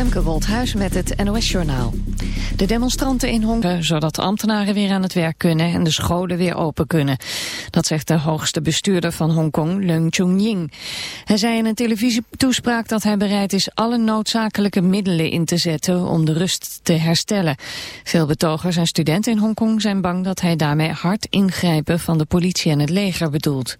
Femke Woldhuis met het NOS-journaal. De demonstranten in Hongkong, zodat de ambtenaren weer aan het werk kunnen en de scholen weer open kunnen. Dat zegt de hoogste bestuurder van Hongkong, Leung Chun-ying. Hij zei in een televisietoespraak dat hij bereid is alle noodzakelijke middelen in te zetten om de rust te herstellen. Veel betogers en studenten in Hongkong zijn bang dat hij daarmee hard ingrijpen van de politie en het leger bedoelt.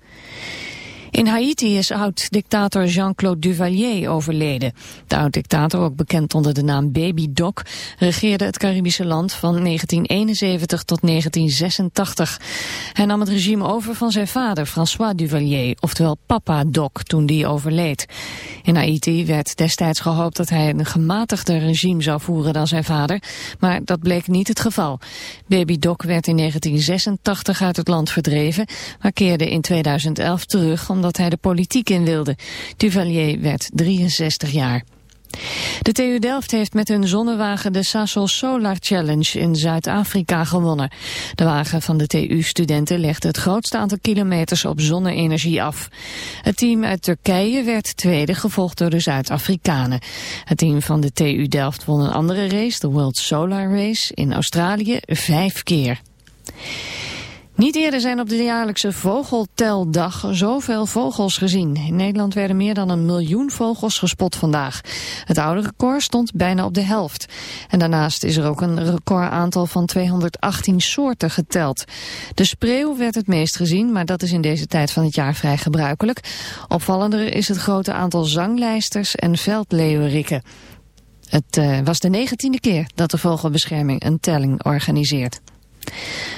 In Haiti is oud-dictator Jean-Claude Duvalier overleden. De oud-dictator, ook bekend onder de naam Baby Doc, regeerde het Caribische land van 1971 tot 1986. Hij nam het regime over van zijn vader François Duvalier, oftewel Papa Doc, toen die overleed. In Haiti werd destijds gehoopt dat hij een gematigder regime zou voeren dan zijn vader, maar dat bleek niet het geval. Baby Doc werd in 1986 uit het land verdreven, maar keerde in 2011 terug omdat hij de politiek in wilde. Duvalier werd 63 jaar. De TU Delft heeft met hun zonnewagen de Sasol Solar Challenge in Zuid-Afrika gewonnen. De wagen van de TU-studenten legde het grootste aantal kilometers op zonne-energie af. Het team uit Turkije werd tweede, gevolgd door de Zuid-Afrikanen. Het team van de TU Delft won een andere race, de World Solar Race, in Australië vijf keer. Niet eerder zijn op de jaarlijkse vogelteldag zoveel vogels gezien. In Nederland werden meer dan een miljoen vogels gespot vandaag. Het oude record stond bijna op de helft. En daarnaast is er ook een recordaantal van 218 soorten geteld. De spreeuw werd het meest gezien, maar dat is in deze tijd van het jaar vrij gebruikelijk. Opvallender is het grote aantal zanglijsters en veldleeuwerikken. Het uh, was de negentiende keer dat de Vogelbescherming een telling organiseert.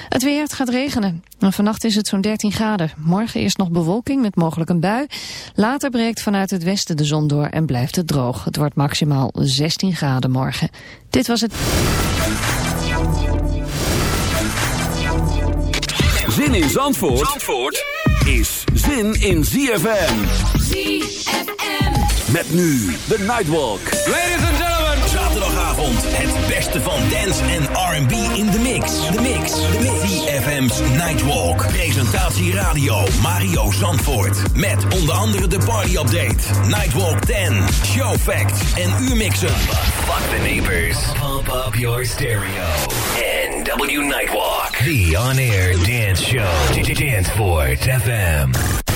Het weer, het gaat regenen. vannacht is het zo'n 13 graden. Morgen eerst nog bewolking met mogelijk een bui. Later breekt vanuit het westen de zon door en blijft het droog. Het wordt maximaal 16 graden morgen. Dit was het... Zin in Zandvoort, Zandvoort is zin in ZFM. ZFM. Met nu de Nightwalk. Ladies and gentlemen. Zaterdagavond het beste van dance en R&B in de mix. De mix. De mix. FM's Nightwalk. Presentatie radio Mario Zandvoort. Met onder andere de party update. Nightwalk 10. Show facts en uurmixen. Fuck the neighbors. Pump up your stereo. NW Nightwalk. The on-air dance show. Danceport FM.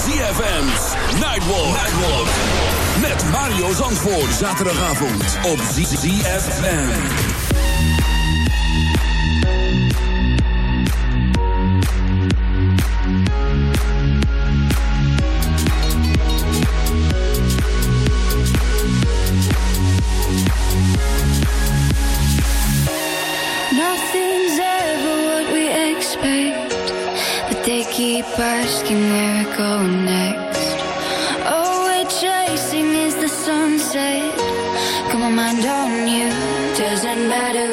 ZFM's Nightwalk. Nightwalk. Met Mario Zandvoort. Zaterdagavond op ZFM. Nothing's ever what we expect, but they keep asking on you. Doesn't matter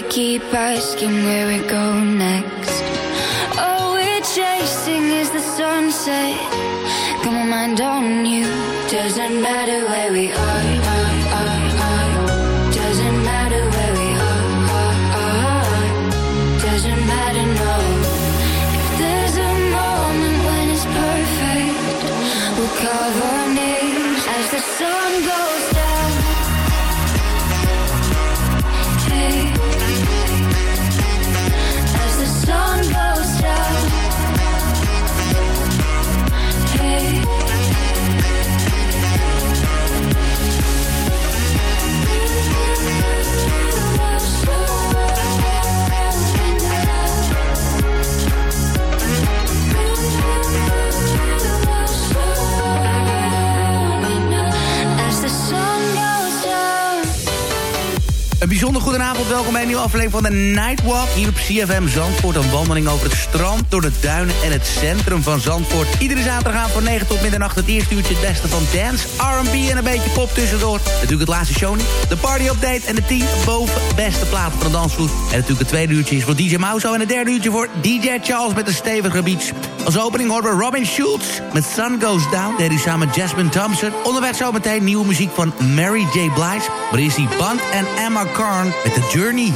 they keep asking where we go next. All we're chasing is the sunset. Got my mind on you. Doesn't matter where we are. Nieuwe aflevering van de Nightwalk. Hier op CFM Zandvoort, een wandeling over het strand, door de duinen en het centrum van Zandvoort. Iedere zaterdag van 9 tot middernacht het eerste uurtje het beste van dance, R&B en een beetje pop tussendoor. Natuurlijk het laatste show niet, de party update en de 10 boven beste platen van de dansvloer. En natuurlijk het tweede uurtje is voor DJ Mauso en het derde uurtje voor DJ Charles met een stevige beats. Als opening horen we Robin Schultz met Sun Goes Down. Deed hij samen Jasmine Thompson. Onderweg zometeen nieuwe muziek van Mary J. Blige. Maar is die Band en Emma Karn met The Journey.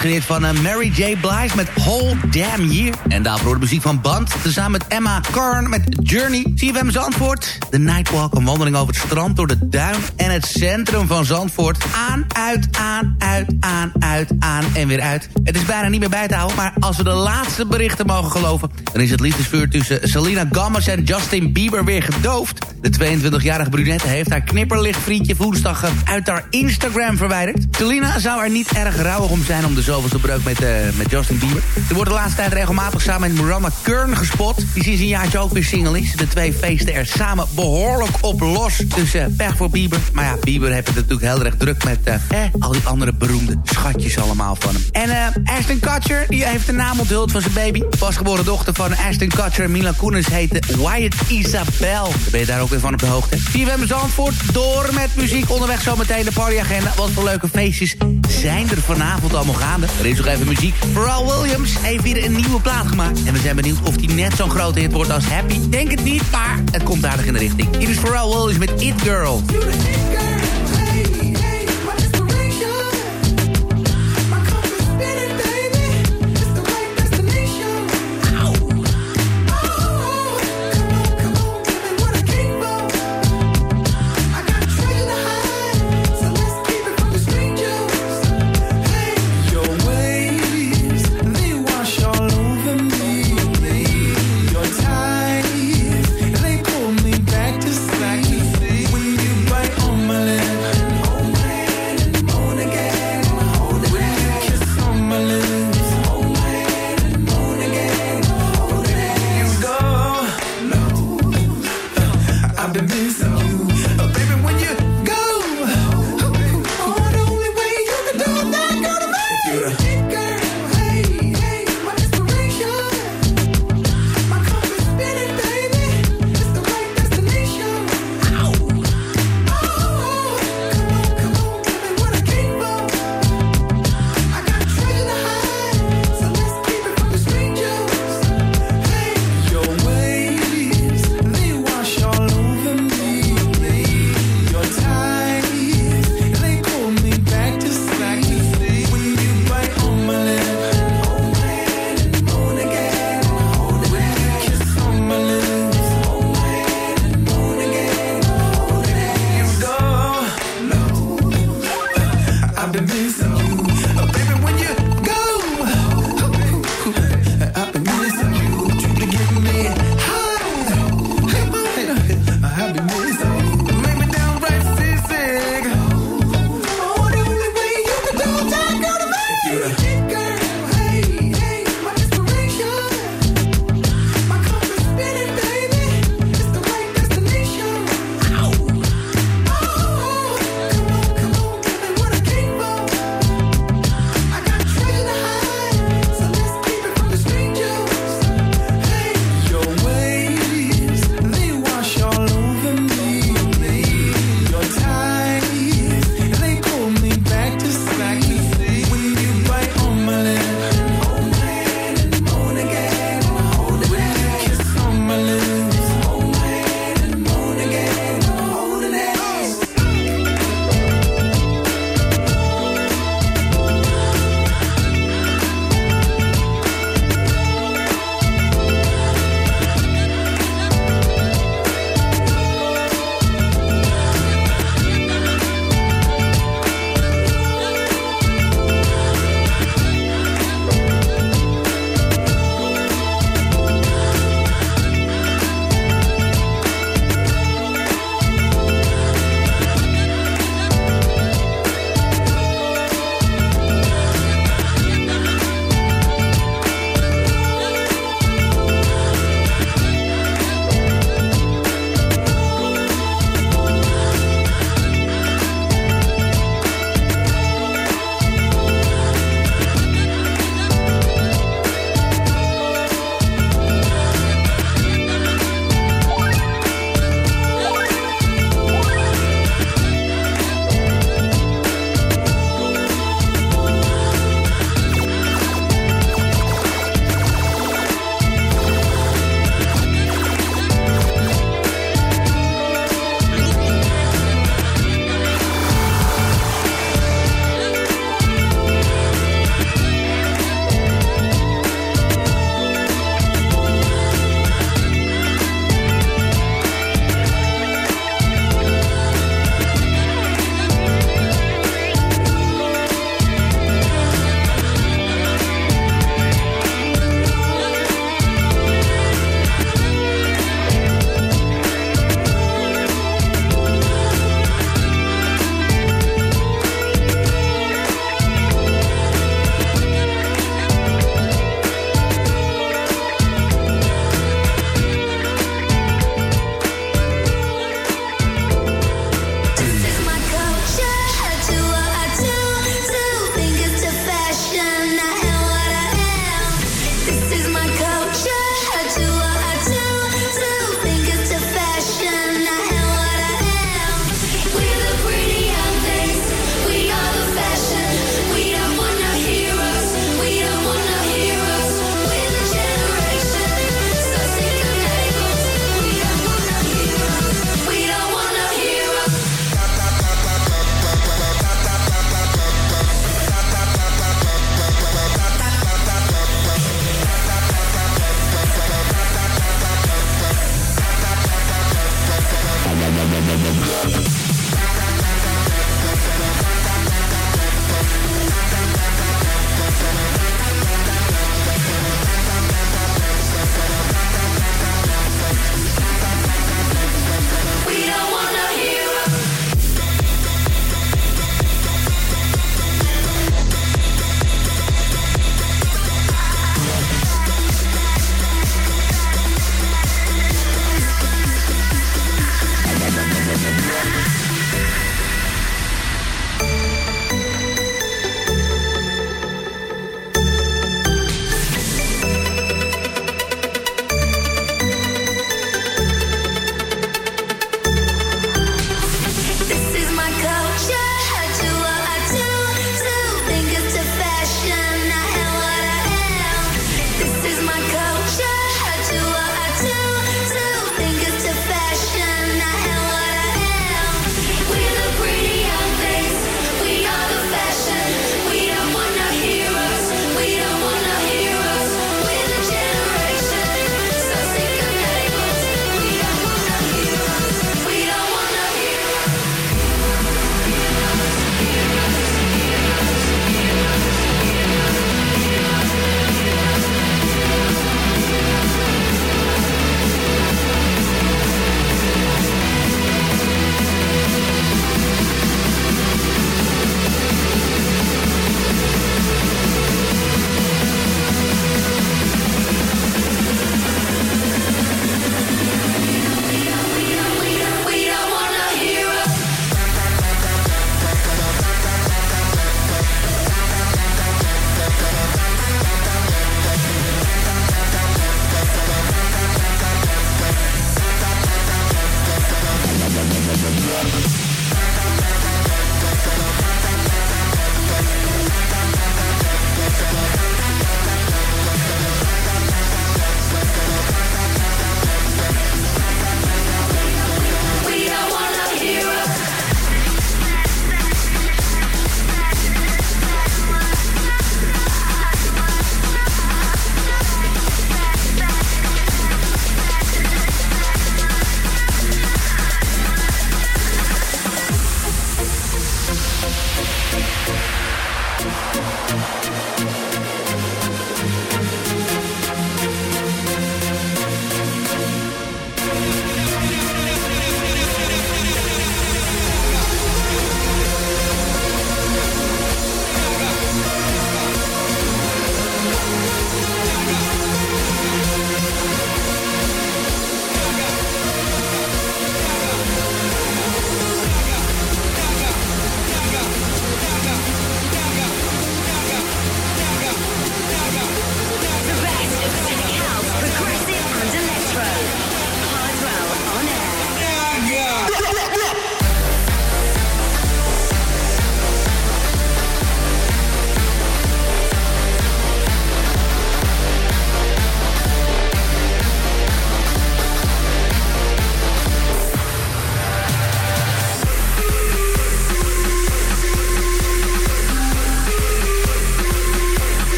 Van uh, Mary J. Blige met Whole Damn Year. En daarvoor de muziek van Band, tezamen met Emma Karn met Journey. CFM Zandvoort, de Nightwalk, een wandeling over het strand... door de duin en het centrum van Zandvoort. Aan, uit, aan, uit, aan, uit, aan en weer uit. Het is bijna niet meer bij te houden, maar als we de laatste berichten mogen geloven... dan is het liefdesvuur tussen Selena Gomez en Justin Bieber weer gedoofd. De 22-jarige brunette heeft haar knipperlichtvriendje woensdag uit haar Instagram verwijderd. Selena zou er niet erg rouwig om zijn om de zoveelste breuk met, uh, met Justin Bieber. Er wordt de laatste tijd regelmatig samen met Miranda Kern gespot. Die sinds een jaartje ook weer single is. De twee feesten er samen behoorlijk op los. Dus uh, pech voor Bieber. Maar ja, Bieber heeft het natuurlijk heel erg druk met uh, eh, al die andere beroemde schatjes allemaal van hem. En uh, Ashton Kutcher, die heeft de naam onthuld van zijn baby. Pasgeboren dochter van Ashton Kutcher Mila Kunis heette Wyatt Isabel. Dan ben je daar ook weer van op de hoogte. CFM Zandvoort, door met muziek. Onderweg zometeen de partyagenda. Wat voor leuke feestjes zijn er vanavond allemaal gaande. Er is nog even muziek. Pharrell Williams heeft weer een nieuwe plaat gemaakt. En we zijn benieuwd of die net zo'n grote hit wordt als Happy. Denk het niet, maar het komt aardig in de richting. Hier is Pharrell Williams met It Girl.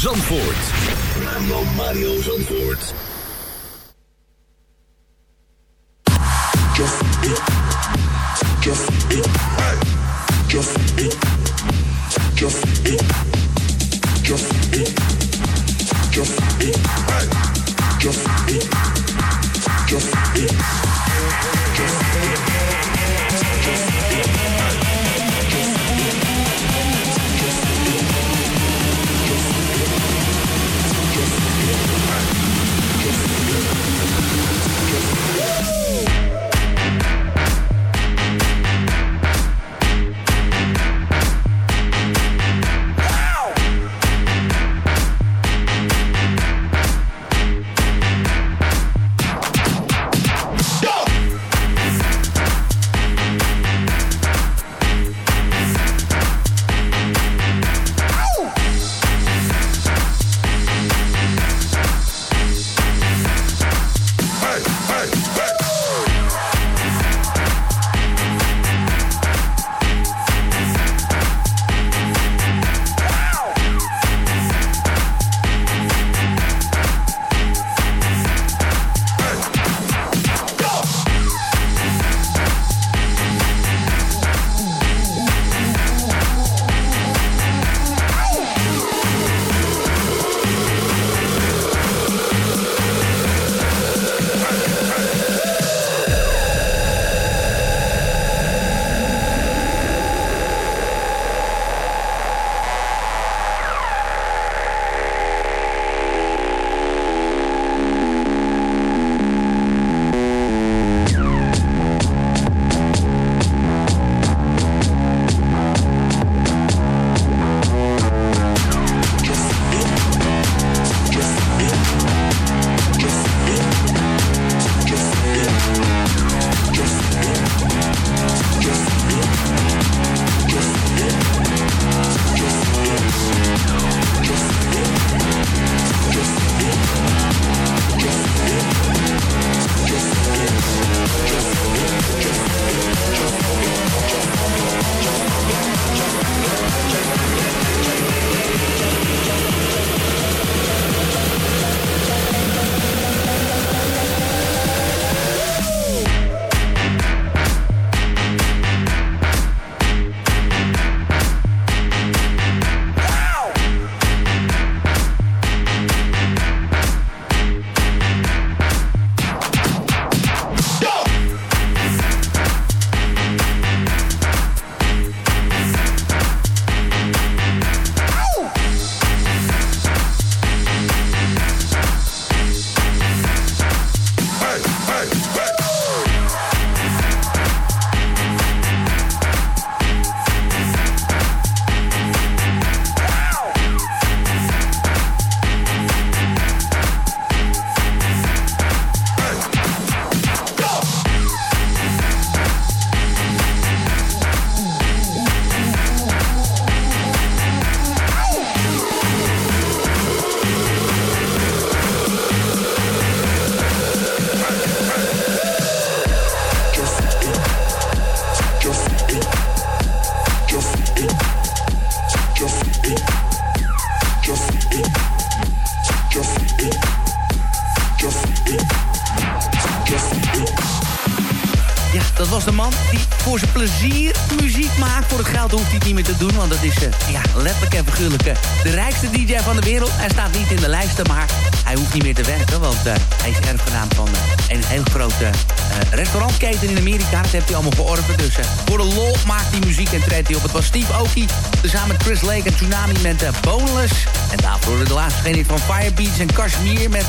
Zandvoort. Radio Mario Zandvoort. Just it. Just it. Just it. Just. Just it. Just it. Just it. Just it. Just. Just it. Just it. Woo! In Amerika. Dat heeft hij allemaal georven. Dus voor de lol maakt hij muziek en treedt hij op. Het was Steve Oki, samen met Chris Lake en Tsunami met Boneless. En daarvoor de laatste geen van Firebeats en Kashmir met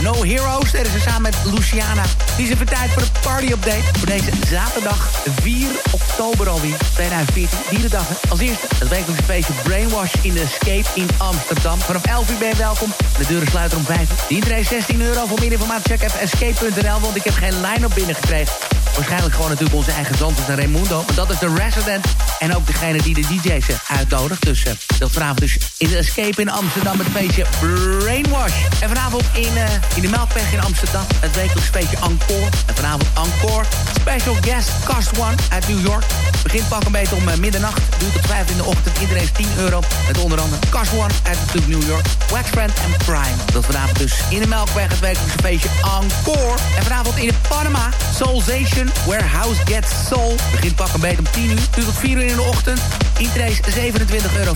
No Heroes. Daar is ze samen met Luciana. Die is even tijd voor de party update. Voor deze zaterdag 4 oktober alweer, 2014. Dierendag, hè? Als eerste het wekelijkse feestje Brainwash in de Escape in Amsterdam. Vanaf 11 uur ben je welkom. De deuren sluiten om 5 De 16 euro. Voor meer informatie check even escape.nl, want ik heb geen line-up binnengekregen. Waarschijnlijk gewoon natuurlijk onze eigen Zantos en Raimundo. Maar dat is de resident. En ook degene die de DJ's eh, uitnodigt. Dus uh, dat vanavond dus in de Escape in Amsterdam het feestje Brainwash. En vanavond in, uh, in de Melkweg in Amsterdam het wekelijks feestje Encore. En vanavond Encore. Special guest Cast One uit New York. Begint pak een beetje om middernacht. Duurt tot 5 in de ochtend. Iedereen is 10 euro. Met onder andere Cars One uit natuurlijk New York. Waxfriend en Prime. Dat vanavond dus in de Melkweg het wekelijkse feestje Encore. En vanavond in de Panama. Soulzation, Where House Gets Soul. Begint pak een beetje om 10 uur. Tot 4 uur in de ochtend. Intrace 27,50 euro.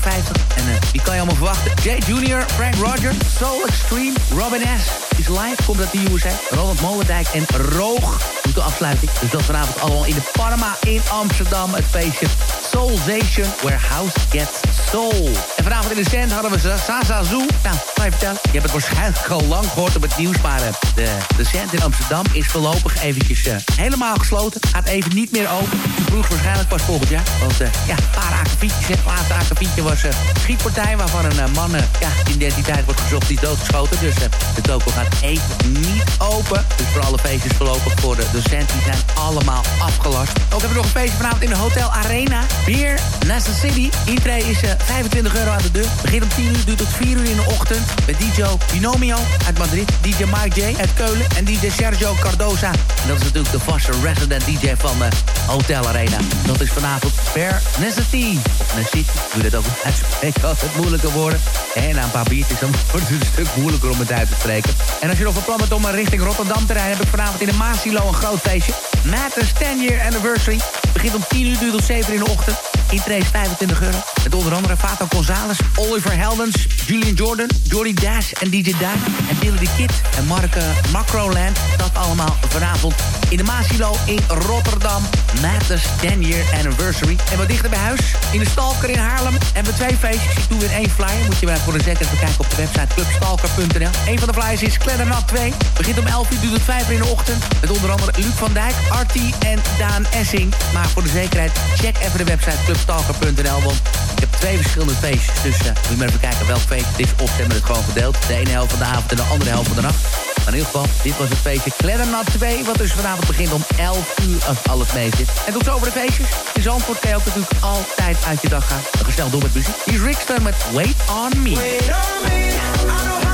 En uh, die kan je allemaal verwachten. Jay Jr., Frank Rogers, Soul Extreme, Robin S. Is live, komt uit de USA. Ronald Molendijk en Roog doet de afsluiting. Dus dat vanavond allemaal in de Panama in Amsterdam. Het feestje Soulzation, Where House Gets Soul. En vanavond in de stand hadden we ze Sasa Zoo. Nou, ga je vertellen. Je hebt het waarschijnlijk al lang gehoord op het nieuws. Maar uh, de, de stand in Amsterdam is voorlopig eventjes uh, helemaal gesloten. Gaat even niet meer open. Vroeg waarschijnlijk pas volgend jaar. Want uh, ja, een paar akkefietjes. Het laatste akkefietje was een schietpartij... waarvan een man ja, identiteit wordt gezocht. Die is doodgeschoten. Dus de toko gaat even niet open. Dus voor alle feestjes voorlopig voor de docenten zijn allemaal afgelast. Ook hebben we nog een feestje vanavond in de Hotel Arena. Beer, Nasa City. Intree is uh, 25 euro aan de deur. Begint om 10 uur, duurt tot 4 uur in de ochtend. Met DJ Binomio uit Madrid. DJ Mike J uit Keulen. En DJ Sergio Cardoza. En dat is natuurlijk de vaste resident DJ van de Hotel Arena. Dat is vanavond Per Necessity. Necessity, hoe je dat ook uitspreken. Altijd moeilijke woorden. En na een paar biertjes, dan wordt het een stuk moeilijker om het uit te spreken. En als je nog van plan bent om richting Rotterdam te rijden... heb ik vanavond in de Maasilo een groot feestje. Matters 10 year anniversary. Begint om 10 uur, duurt tot 7 in de ochtend. Intrace 25 euro. Met onder andere Fato Gonzalez, Oliver Heldens, Julian Jordan, Jordy Dash en DJ Dash. En Billy the Kid en Mark uh, Macroland. Dat allemaal vanavond in de Maasilo in Rotterdam. Matters 10 year anniversary. En wat dichter bij huis, in de Stalker in Haarlem. Hebben we twee feestjes. Ik doe weer één flyer. Moet je maar voor de zeker even kijken op de website clubstalker.nl. Een van de flyers is Kleddernat 2. Begint om 11 uur, duurt tot 5 uur in de ochtend. Met onder andere Luc van Dijk, Artie en Daan Essing. Maar voor de zekerheid, check even de website clubstalker.nl. Want ik heb twee verschillende feestjes. Dus uh, moet je even kijken welk feest het is. Of ze het gewoon verdeeld. De ene helft van de avond en de andere helft van de nacht. Maar in ieder geval, dit was het feestje Kleddernat 2. Wat dus vanavond begint om 11 uur als alles mee zit. En tot zover de feestjes. In Zandvoort kan je natuurlijk altijd uit je dag gaan. Dan snel door met muziek. Hier is Rickster met Wait On Me. Wait on me.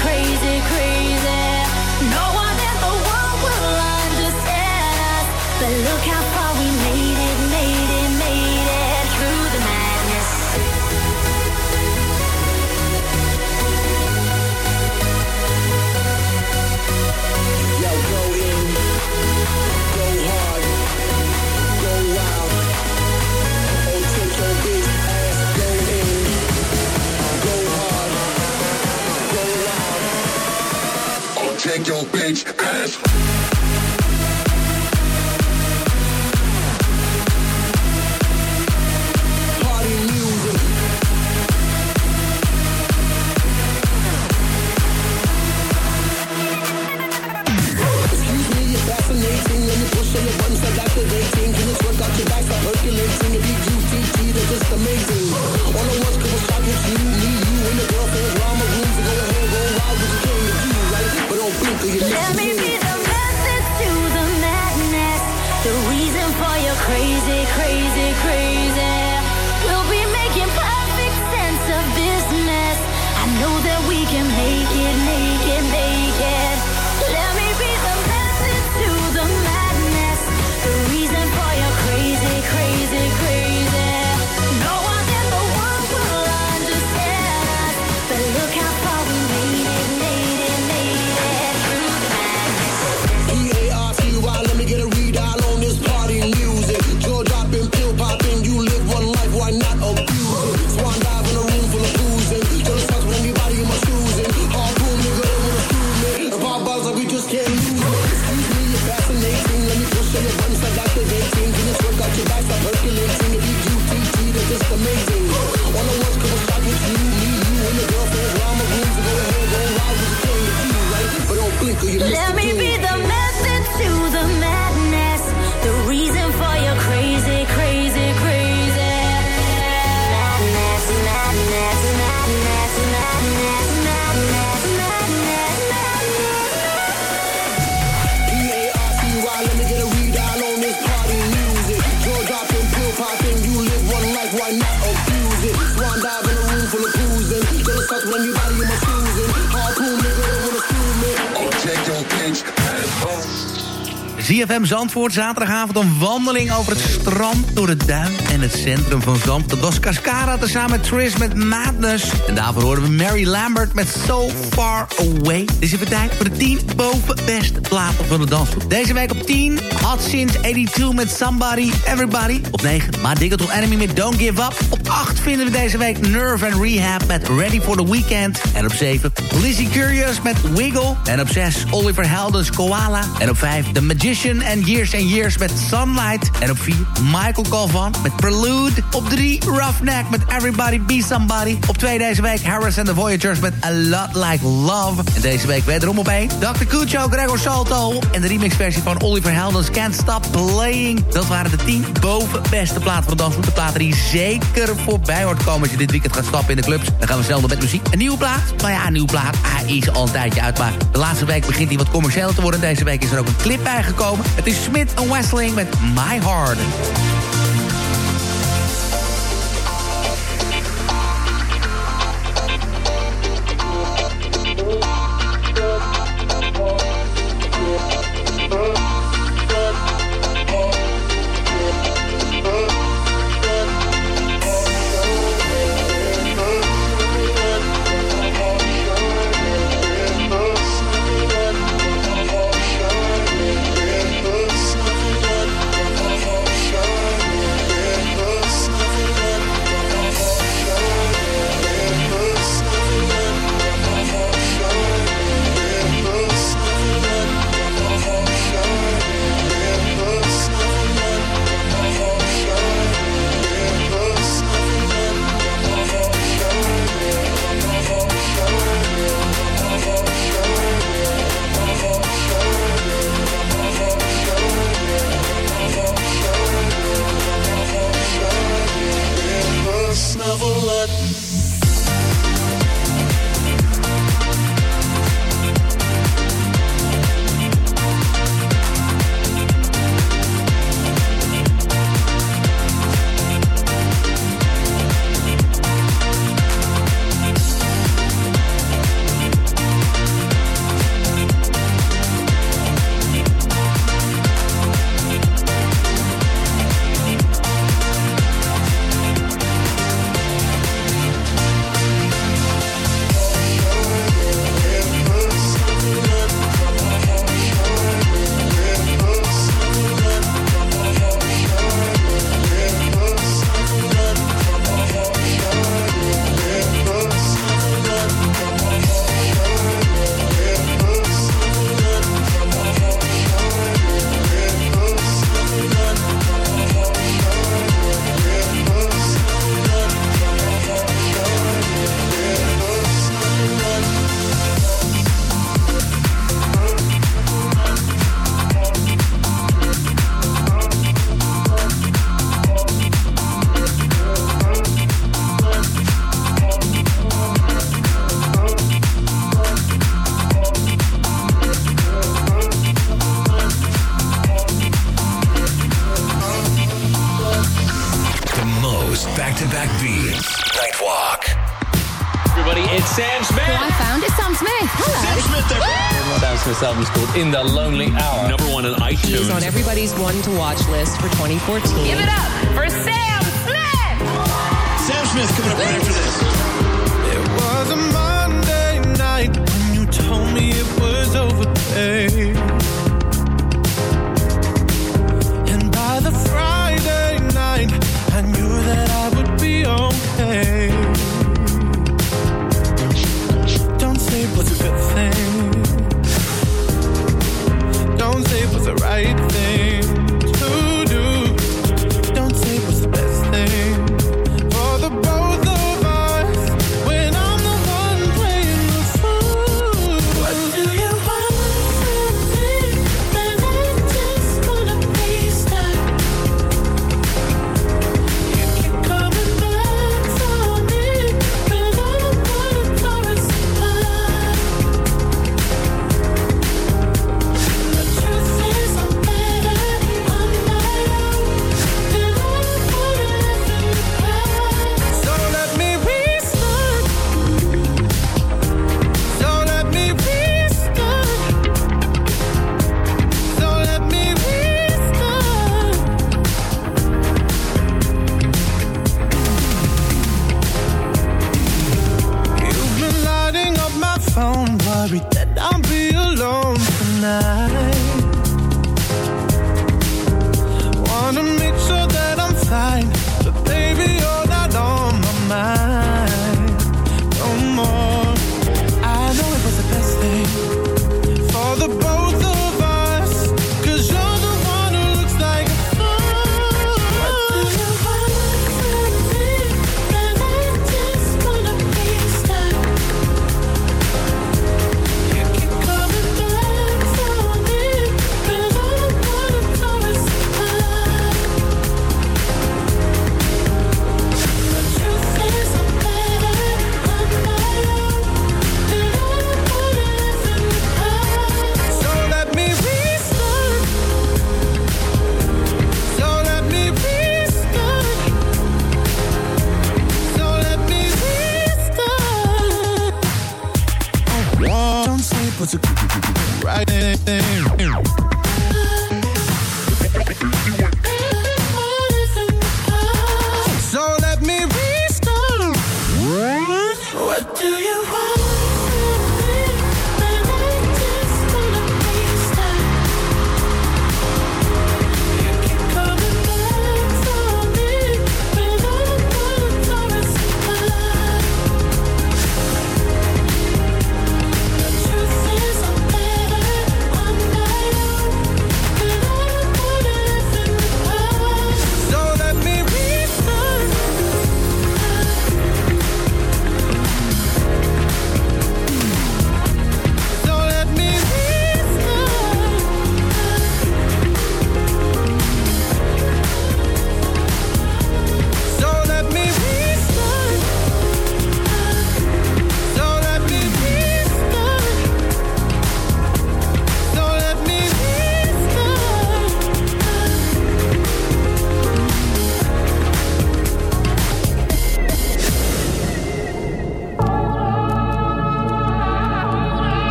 Crazy, crazy, amazing. ZFM Zandvoort, zaterdagavond een wandeling over het strand... door het duin en het centrum van Zandvoort. Dat was Cascara tezamen met Tris met Madness. En daarvoor hoorden we Mary Lambert met So Far Away. Het is even tijd voor de 10 boven beste platen van de dansgroep. Deze week op 10, Hot Since 82 met Somebody, Everybody. Op 9, Maar to Enemy met Don't Give Up. 8 vinden we deze week Nerve and Rehab met Ready for the Weekend. En op 7, Lizzie Curious met Wiggle. En op 6, Oliver Heldens Koala. En op 5, The Magician and Years and Years met Sunlight. En op 4, Michael Calvan met Prelude. Op 3, Roughneck met Everybody Be Somebody. Op 2 deze week, Harris and the Voyagers met A Lot Like Love. En deze week wederom op 1, Dr. Cucho, Gregor Salto. En de remixversie van Oliver Heldens Can't Stop Playing. Dat waren de 10 boven beste platen van de dansgroep. De platen die zeker voorbij hoort komen als je dit weekend gaat stappen in de clubs. Dan gaan we snel door met muziek. Een nieuwe plaat? Nou ja, een nieuwe plaat. Hij is al een tijdje uit, maar de laatste week begint hij wat commercieel te worden. Deze week is er ook een clip bijgekomen. Het is Smith Westling met My Heart.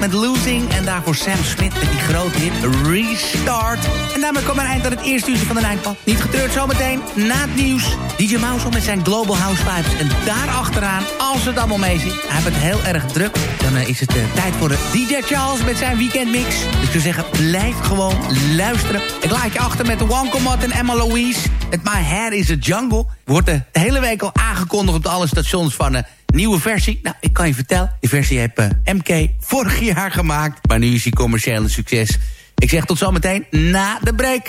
met Losing. En daarvoor Sam Smith met die grote hit Restart. En daarmee kwam een eind aan het eerste uur van de Nijnpad. Oh, niet getreurd zometeen, na het nieuws. DJ Mouse met zijn Global House Vibes. En daarachteraan, als het allemaal mee zit, hij het heel erg druk. Dan eh, is het eh, tijd voor de DJ Charles met zijn weekendmix. Dus ik zou zeggen, blijf gewoon luisteren. Ik laat je achter met de Wankelmat en Emma Louise. Met My Hair is a Jungle. Wordt de hele week al aangekondigd op de alle stations van... Uh, Nieuwe versie. Nou, ik kan je vertellen. Die versie heb eh, MK vorig jaar gemaakt. Maar nu is hij commerciële succes. Ik zeg tot zometeen na de break.